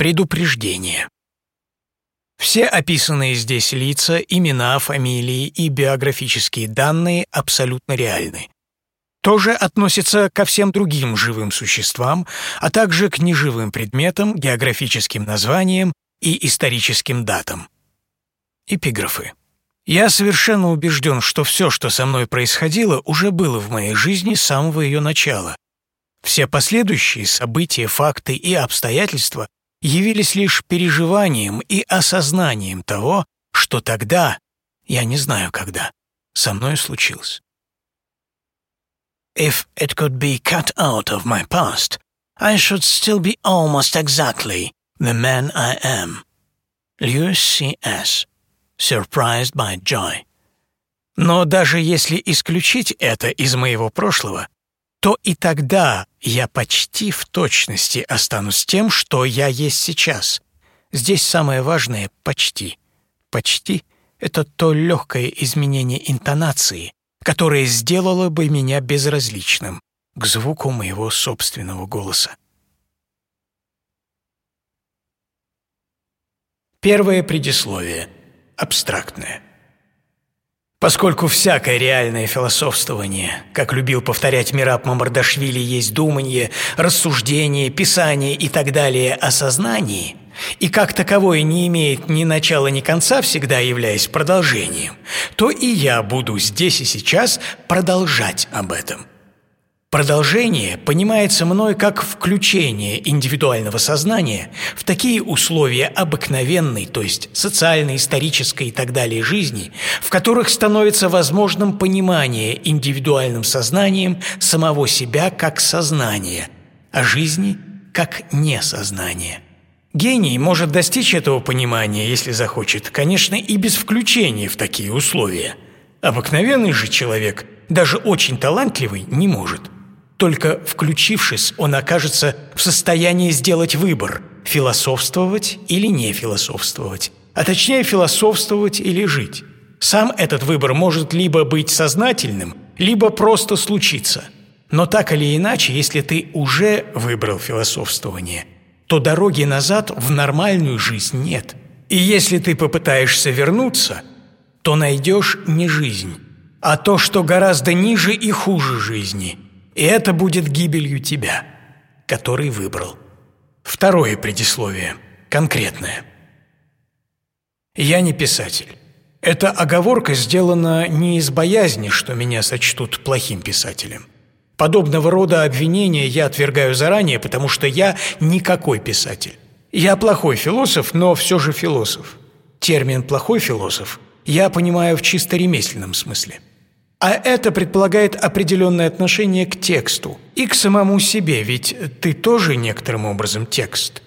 Предупреждение. Все описанные здесь лица, имена, фамилии и биографические данные абсолютно реальны. Тоже относится ко всем другим живым существам, а также к неживым предметам, географическим названиям и историческим датам. Эпиграфы. Я совершенно убежден, что все, что со мной происходило, уже было в моей жизни с самого ее начала. Все последующие события, факты и обстоятельства явились лишь переживанием и осознанием того, что тогда, я не знаю когда, со мной случилось. If it could be cut out of my past, I should still be almost exactly the man I am. Lewis C.S. Surprised by Joy. Но даже если исключить это из моего прошлого, то и тогда я почти в точности останусь тем, что я есть сейчас. Здесь самое важное — почти. Почти — это то легкое изменение интонации, которое сделало бы меня безразличным к звуку моего собственного голоса. Первое предисловие. Абстрактное. Поскольку всякое реальное философствование, как любил повторять Мираб Мамардашвили, есть думание, рассуждение, писание и так далее о сознании, и как таковое не имеет ни начала, ни конца, всегда являясь продолжением, то и я буду здесь и сейчас продолжать об этом. Продолжение понимается мной как включение индивидуального сознания в такие условия обыкновенной, то есть социальной, исторической и так далее жизни, в которых становится возможным понимание индивидуальным сознанием самого себя как сознания, а жизни как несознание. Гений может достичь этого понимания, если захочет, конечно, и без включения в такие условия. Обыкновенный же человек, даже очень талантливый, не может – только включившись, он окажется в состоянии сделать выбор – философствовать или не философствовать, а точнее философствовать или жить. Сам этот выбор может либо быть сознательным, либо просто случиться. Но так или иначе, если ты уже выбрал философствование, то дороги назад в нормальную жизнь нет. И если ты попытаешься вернуться, то найдешь не жизнь, а то, что гораздо ниже и хуже жизни – и это будет гибелью тебя, который выбрал. Второе предисловие, конкретное. Я не писатель. Эта оговорка сделана не из боязни, что меня сочтут плохим писателем. Подобного рода обвинения я отвергаю заранее, потому что я никакой писатель. Я плохой философ, но все же философ. Термин «плохой философ» я понимаю в чисто ремесленном смысле. А это предполагает определенное отношение к тексту и к самому себе, ведь ты тоже некоторым образом текст.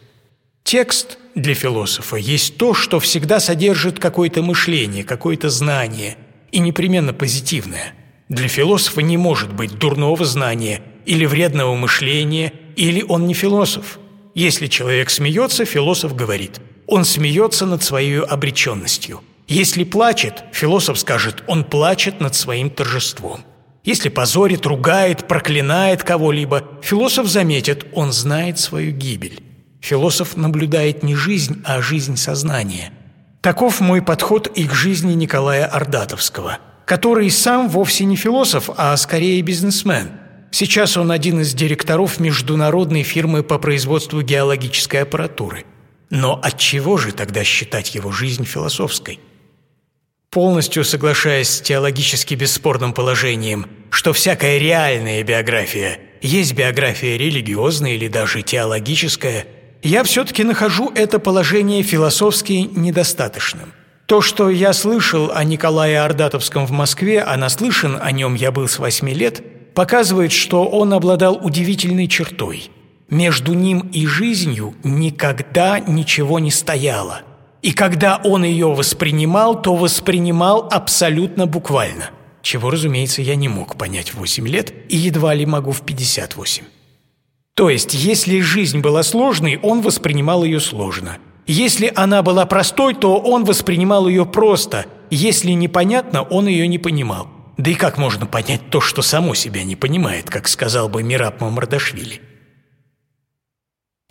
Текст для философа есть то, что всегда содержит какое-то мышление, какое-то знание, и непременно позитивное. Для философа не может быть дурного знания или вредного мышления, или он не философ. Если человек смеется, философ говорит, он смеется над своей обреченностью – если плачет, философ скажет, он плачет над своим торжеством. Если позорит, ругает, проклинает кого-либо, философ заметит, он знает свою гибель. Философ наблюдает не жизнь, а жизнь сознания. Таков мой подход и к жизни Николая Ордатовского, который сам вовсе не философ, а скорее бизнесмен. Сейчас он один из директоров международной фирмы по производству геологической аппаратуры. Но от чего же тогда считать его жизнь философской? Полностью соглашаясь с теологически бесспорным положением, что всякая реальная биография есть биография религиозная или даже теологическая, я все-таки нахожу это положение философски недостаточным. То, что я слышал о Николае Ордатовском в Москве, а наслышан о нем я был с восьми лет, показывает, что он обладал удивительной чертой. Между ним и жизнью никогда ничего не стояло – и когда он ее воспринимал, то воспринимал абсолютно буквально, чего, разумеется, я не мог понять в 8 лет и едва ли могу в 58. То есть, если жизнь была сложной, он воспринимал ее сложно. Если она была простой, то он воспринимал ее просто. Если непонятно, он ее не понимал. Да и как можно понять то, что само себя не понимает, как сказал бы Мираб Мамардашвили?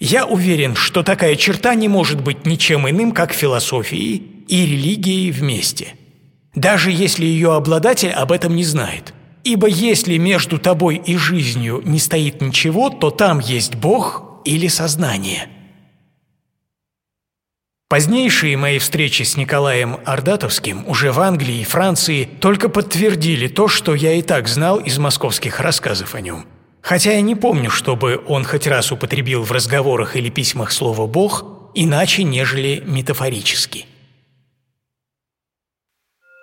Я уверен, что такая черта не может быть ничем иным, как философией и религией вместе. Даже если ее обладатель об этом не знает. Ибо если между тобой и жизнью не стоит ничего, то там есть Бог или сознание. Позднейшие мои встречи с Николаем Ордатовским уже в Англии и Франции только подтвердили то, что я и так знал из московских рассказов о нем – Хотя я не помню, чтобы он хоть раз употребил в разговорах или письмах слово «бог» иначе, нежели метафорически.